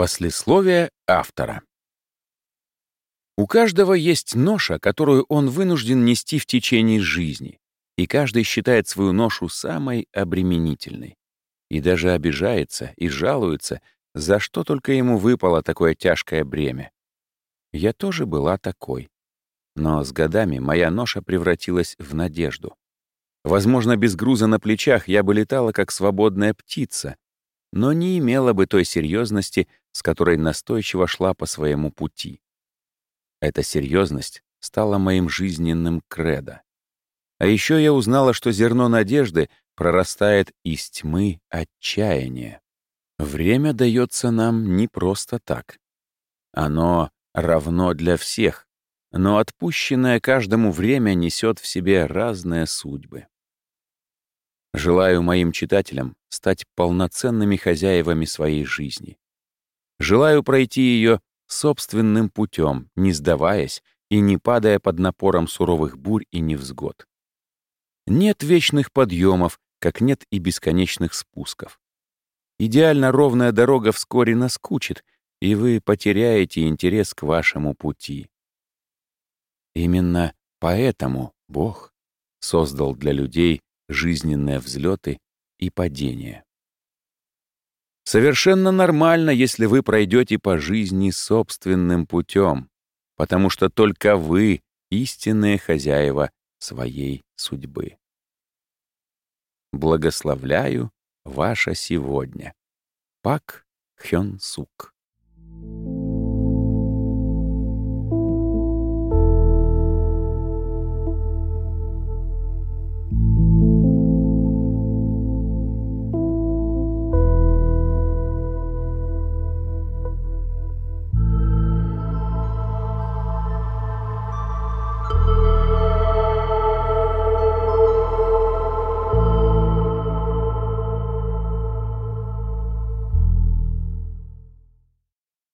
Послесловие автора. У каждого есть ноша, которую он вынужден нести в течение жизни, и каждый считает свою ношу самой обременительной. И даже обижается и жалуется, за что только ему выпало такое тяжкое бремя. Я тоже была такой. Но с годами моя ноша превратилась в надежду. Возможно, без груза на плечах я бы летала как свободная птица, но не имела бы той серьезности, с которой настойчиво шла по своему пути. Эта серьезность стала моим жизненным кредо. А еще я узнала, что зерно надежды прорастает из тьмы отчаяния. Время дается нам не просто так. Оно равно для всех, но отпущенное каждому время несет в себе разные судьбы. Желаю моим читателям стать полноценными хозяевами своей жизни. Желаю пройти ее собственным путем, не сдаваясь и не падая под напором суровых бурь и невзгод. Нет вечных подъемов, как нет и бесконечных спусков. Идеально ровная дорога вскоре наскучит, и вы потеряете интерес к вашему пути. Именно поэтому Бог создал для людей жизненные взлеты и падения. Совершенно нормально, если вы пройдете по жизни собственным путем, потому что только вы — истинные хозяева своей судьбы. Благословляю ваше сегодня. Пак Хён Сук